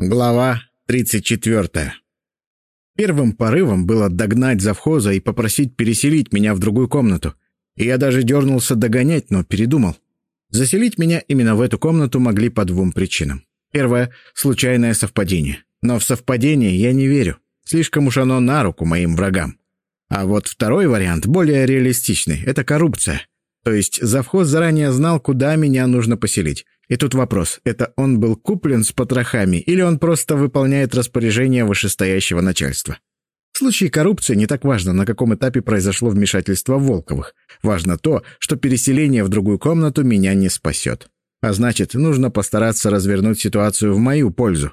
Глава 34. Первым порывом было догнать завхоза и попросить переселить меня в другую комнату. И я даже дернулся догонять, но передумал. Заселить меня именно в эту комнату могли по двум причинам. Первое — случайное совпадение. Но в совпадение я не верю. Слишком уж оно на руку моим врагам. А вот второй вариант, более реалистичный, — это коррупция. То есть завхоз заранее знал, куда меня нужно поселить. И тут вопрос, это он был куплен с потрохами или он просто выполняет распоряжение вышестоящего начальства? В случае коррупции не так важно, на каком этапе произошло вмешательство Волковых. Важно то, что переселение в другую комнату меня не спасет. А значит, нужно постараться развернуть ситуацию в мою пользу.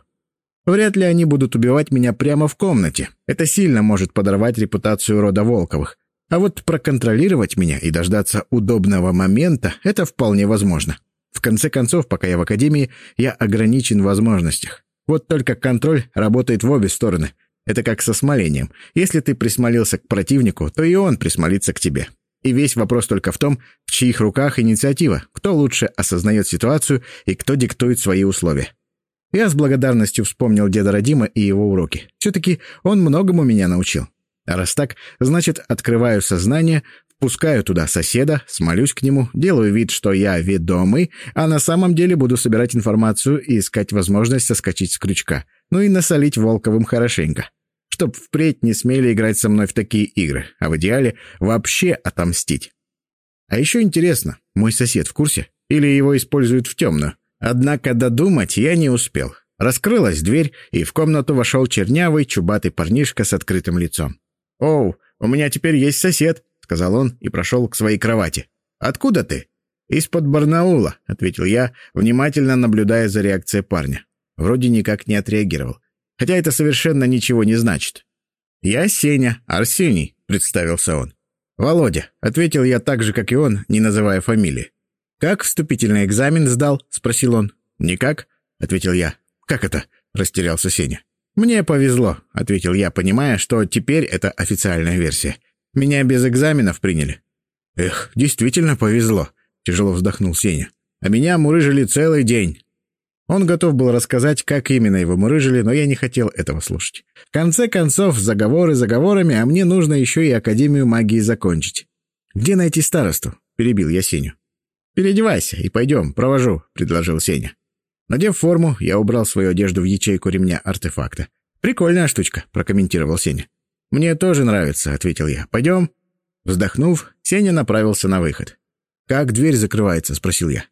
Вряд ли они будут убивать меня прямо в комнате. Это сильно может подорвать репутацию рода Волковых. А вот проконтролировать меня и дождаться удобного момента – это вполне возможно. В конце концов, пока я в академии, я ограничен в возможностях. Вот только контроль работает в обе стороны. Это как со смолением. Если ты присмолился к противнику, то и он присмолится к тебе. И весь вопрос только в том, в чьих руках инициатива, кто лучше осознает ситуацию и кто диктует свои условия. Я с благодарностью вспомнил деда Родима и его уроки. Все-таки он многому меня научил. А раз так, значит, открываю сознание, Пускаю туда соседа, смолюсь к нему, делаю вид, что я ведомый, а на самом деле буду собирать информацию и искать возможность соскочить с крючка. Ну и насолить Волковым хорошенько. Чтоб впредь не смели играть со мной в такие игры, а в идеале вообще отомстить. А еще интересно, мой сосед в курсе? Или его используют в темную? Однако додумать я не успел. Раскрылась дверь, и в комнату вошел чернявый, чубатый парнишка с открытым лицом. «Оу, у меня теперь есть сосед», сказал он и прошел к своей кровати. «Откуда ты?» «Из-под Барнаула», — ответил я, внимательно наблюдая за реакцией парня. Вроде никак не отреагировал. Хотя это совершенно ничего не значит. «Я Сеня, Арсений», — представился он. «Володя», — ответил я так же, как и он, не называя фамилии. «Как вступительный экзамен сдал?» — спросил он. «Никак», — ответил я. «Как это?» — растерялся Сеня. «Мне повезло», — ответил я, понимая, что теперь это официальная версия. Меня без экзаменов приняли». «Эх, действительно повезло», — тяжело вздохнул Сеня. «А меня мурыжили целый день». Он готов был рассказать, как именно его мурыжили, но я не хотел этого слушать. В конце концов, заговоры заговорами, а мне нужно еще и Академию магии закончить. «Где найти старосту?» — перебил я Сеню. «Переодевайся и пойдем, провожу», — предложил Сеня. Надев форму, я убрал свою одежду в ячейку ремня артефакта. «Прикольная штучка», — прокомментировал Сеня. «Мне тоже нравится», — ответил я. «Пойдем?» Вздохнув, Сеня направился на выход. «Как дверь закрывается?» — спросил я.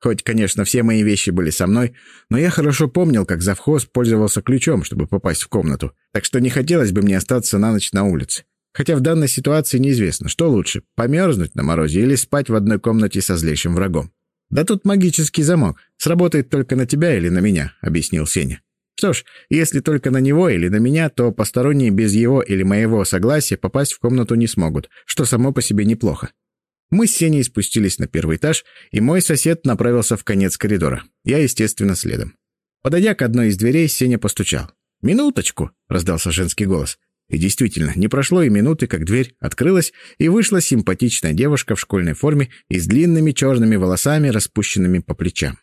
Хоть, конечно, все мои вещи были со мной, но я хорошо помнил, как завхоз пользовался ключом, чтобы попасть в комнату, так что не хотелось бы мне остаться на ночь на улице. Хотя в данной ситуации неизвестно, что лучше — померзнуть на морозе или спать в одной комнате со злейшим врагом. «Да тут магический замок. Сработает только на тебя или на меня», — объяснил Сеня. Что ж, если только на него или на меня, то посторонние без его или моего согласия попасть в комнату не смогут, что само по себе неплохо. Мы с Сеней спустились на первый этаж, и мой сосед направился в конец коридора. Я, естественно, следом. Подойдя к одной из дверей, Сеня постучал. «Минуточку!» — раздался женский голос. И действительно, не прошло и минуты, как дверь открылась, и вышла симпатичная девушка в школьной форме и с длинными черными волосами, распущенными по плечам.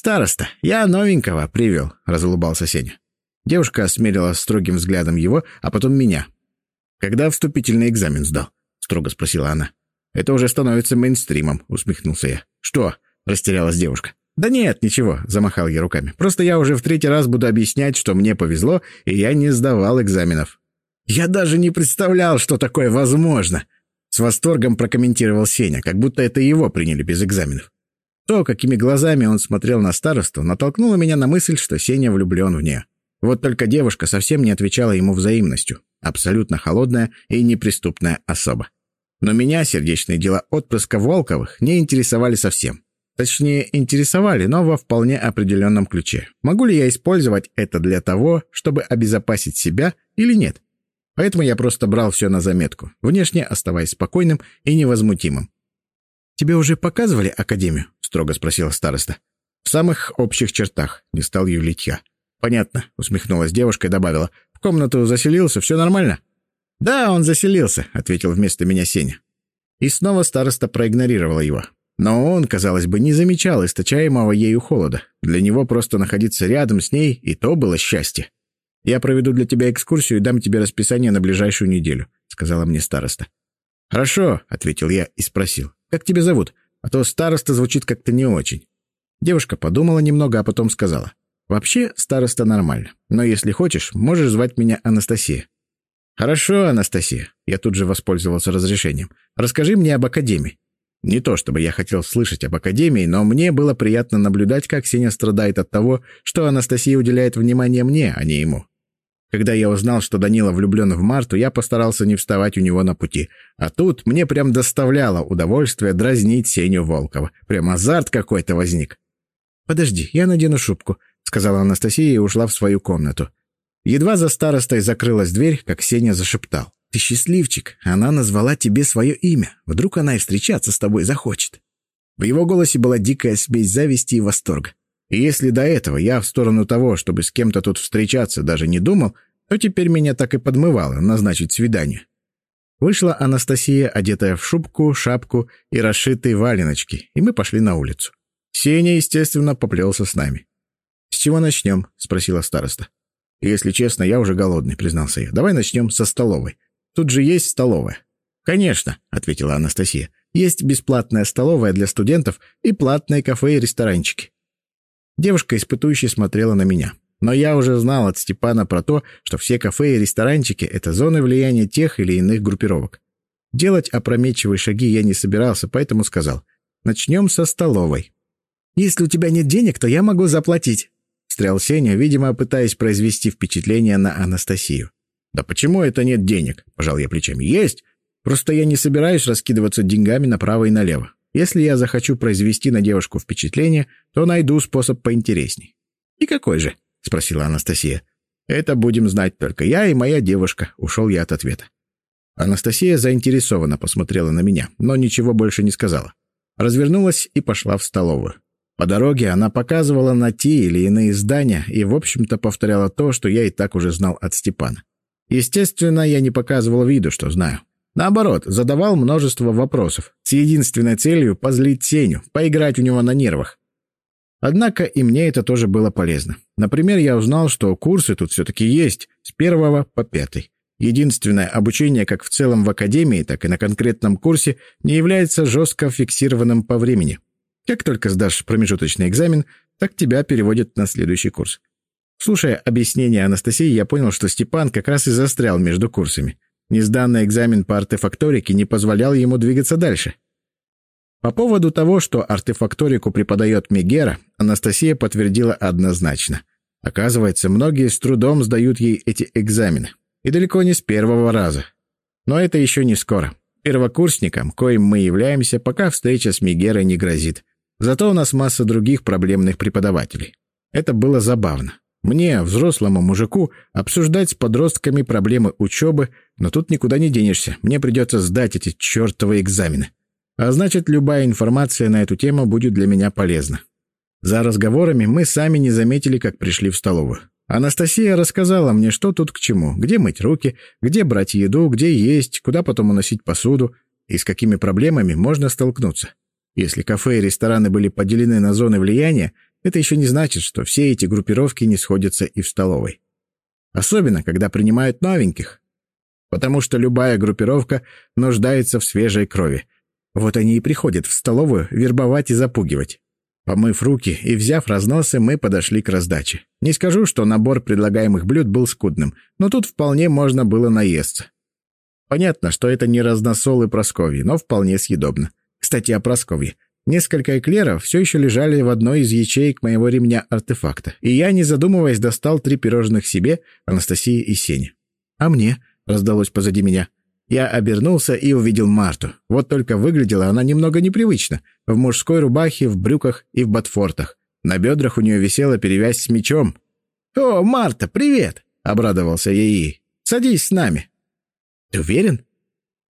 «Староста, я новенького привел», — разулыбался Сеня. Девушка осмерила строгим взглядом его, а потом меня. «Когда вступительный экзамен сдал?» — строго спросила она. «Это уже становится мейнстримом», — усмехнулся я. «Что?» — растерялась девушка. «Да нет, ничего», — замахал я руками. «Просто я уже в третий раз буду объяснять, что мне повезло, и я не сдавал экзаменов». «Я даже не представлял, что такое возможно!» С восторгом прокомментировал Сеня, как будто это его приняли без экзаменов. То, какими глазами он смотрел на старосту, натолкнуло меня на мысль, что Сеня влюблен в нее. Вот только девушка совсем не отвечала ему взаимностью. Абсолютно холодная и неприступная особа. Но меня сердечные дела отпрыска Волковых не интересовали совсем. Точнее, интересовали, но во вполне определенном ключе. Могу ли я использовать это для того, чтобы обезопасить себя или нет? Поэтому я просто брал все на заметку, внешне оставаясь спокойным и невозмутимым. «Тебе уже показывали Академию?» — строго спросила староста. «В самых общих чертах», — не стал юлить я. «Понятно», — усмехнулась девушка и добавила. «В комнату заселился, все нормально?» «Да, он заселился», — ответил вместо меня Сеня. И снова староста проигнорировала его. Но он, казалось бы, не замечал источаемого ею холода. Для него просто находиться рядом с ней, и то было счастье. «Я проведу для тебя экскурсию и дам тебе расписание на ближайшую неделю», — сказала мне староста. «Хорошо», — ответил я и спросил. «Как тебя зовут? А то староста звучит как-то не очень». Девушка подумала немного, а потом сказала. «Вообще, староста нормально. Но если хочешь, можешь звать меня Анастасия». «Хорошо, Анастасия». Я тут же воспользовался разрешением. «Расскажи мне об Академии». Не то чтобы я хотел слышать об Академии, но мне было приятно наблюдать, как Сеня страдает от того, что Анастасия уделяет внимание мне, а не ему. Когда я узнал, что Данила влюблен в Марту, я постарался не вставать у него на пути. А тут мне прям доставляло удовольствие дразнить Сеню Волкова. Прям азарт какой-то возник. «Подожди, я надену шубку», — сказала Анастасия и ушла в свою комнату. Едва за старостой закрылась дверь, как Сеня зашептал. «Ты счастливчик, она назвала тебе свое имя. Вдруг она и встречаться с тобой захочет». В его голосе была дикая смесь зависти и восторга. И если до этого я в сторону того, чтобы с кем-то тут встречаться, даже не думал, то теперь меня так и подмывало назначить свидание. Вышла Анастасия, одетая в шубку, шапку и расшитые валеночки, и мы пошли на улицу. Сеня, естественно, поплелся с нами. «С чего начнем?» — спросила староста. «Если честно, я уже голодный», — признался я. «Давай начнем со столовой. Тут же есть столовая». «Конечно», — ответила Анастасия. «Есть бесплатная столовая для студентов и платные кафе и ресторанчики. Девушка испытующе смотрела на меня. Но я уже знал от Степана про то, что все кафе и ресторанчики — это зоны влияния тех или иных группировок. Делать опрометчивые шаги я не собирался, поэтому сказал. «Начнем со столовой». «Если у тебя нет денег, то я могу заплатить», — встрял Сеня, видимо, пытаясь произвести впечатление на Анастасию. «Да почему это нет денег?» — пожал я плечами. «Есть. Просто я не собираюсь раскидываться деньгами направо и налево. Если я захочу произвести на девушку впечатление, то найду способ поинтересней. «И какой же?» — спросила Анастасия. «Это будем знать только я и моя девушка», — ушел я от ответа. Анастасия заинтересованно посмотрела на меня, но ничего больше не сказала. Развернулась и пошла в столовую. По дороге она показывала на те или иные здания и, в общем-то, повторяла то, что я и так уже знал от Степана. Естественно, я не показывал виду, что знаю. Наоборот, задавал множество вопросов, с единственной целью позлить Сеню, поиграть у него на нервах. Однако и мне это тоже было полезно. Например, я узнал, что курсы тут все-таки есть, с первого по пятый. Единственное, обучение как в целом в академии, так и на конкретном курсе не является жестко фиксированным по времени. Как только сдашь промежуточный экзамен, так тебя переводят на следующий курс. Слушая объяснение Анастасии, я понял, что Степан как раз и застрял между курсами. Несданный экзамен по артефакторике не позволял ему двигаться дальше. По поводу того, что артефакторику преподает Мегера, Анастасия подтвердила однозначно. Оказывается, многие с трудом сдают ей эти экзамены. И далеко не с первого раза. Но это еще не скоро. Первокурсникам, коим мы являемся, пока встреча с Мегерой не грозит. Зато у нас масса других проблемных преподавателей. Это было забавно. Мне, взрослому мужику, обсуждать с подростками проблемы учебы, но тут никуда не денешься. Мне придется сдать эти чертовы экзамены. А значит, любая информация на эту тему будет для меня полезна. За разговорами мы сами не заметили, как пришли в столовую. Анастасия рассказала мне, что тут к чему, где мыть руки, где брать еду, где есть, куда потом уносить посуду и с какими проблемами можно столкнуться. Если кафе и рестораны были поделены на зоны влияния, это еще не значит, что все эти группировки не сходятся и в столовой. Особенно, когда принимают новеньких. Потому что любая группировка нуждается в свежей крови. Вот они и приходят в столовую вербовать и запугивать. Помыв руки и взяв разносы, мы подошли к раздаче. Не скажу, что набор предлагаемых блюд был скудным, но тут вполне можно было наесться. Понятно, что это не разносолы Просковьи, но вполне съедобно. Кстати, о Просковье. Несколько эклеров все еще лежали в одной из ячеек моего ремня артефакта, и я, не задумываясь, достал три пирожных себе, Анастасии и Сене. «А мне?» — раздалось позади меня. Я обернулся и увидел Марту. Вот только выглядела она немного непривычно. В мужской рубахе, в брюках и в ботфортах. На бедрах у нее висела перевязь с мечом. «О, Марта, привет!» — обрадовался я ей. «Садись с нами». «Ты уверен?»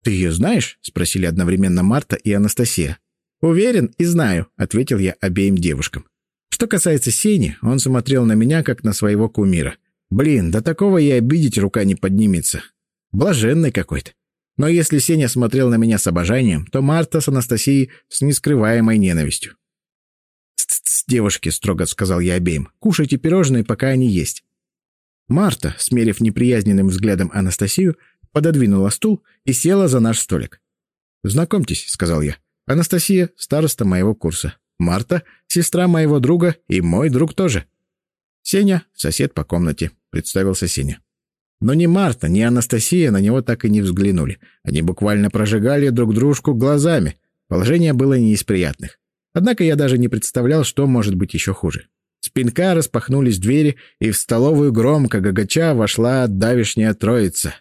«Ты ее знаешь?» — спросили одновременно Марта и Анастасия. «Уверен и знаю», — ответил я обеим девушкам. Что касается Сени, он смотрел на меня, как на своего кумира. Блин, до такого и обидеть рука не поднимется. Блаженный какой-то. Но если Сеня смотрел на меня с обожанием, то Марта с Анастасией с нескрываемой ненавистью. «Ц-ц-ц, девушки», — строго сказал я обеим, — «кушайте пирожные, пока они есть». Марта, смерив неприязненным взглядом Анастасию, пододвинула стул и села за наш столик. «Знакомьтесь», — сказал я, — «Анастасия — староста моего курса. Марта — сестра моего друга и мой друг тоже». «Сеня — сосед по комнате», — представился Сеня. Но ни Марта, ни Анастасия на него так и не взглянули. Они буквально прожигали друг дружку глазами. Положение было не из приятных. Однако я даже не представлял, что может быть еще хуже. С пинка распахнулись двери, и в столовую громко гагача вошла давишняя троица.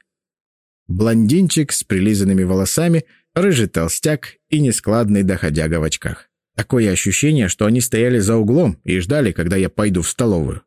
Блондинчик с прилизанными волосами, рыжий толстяк и нескладный доходяга в очках. Такое ощущение, что они стояли за углом и ждали, когда я пойду в столовую.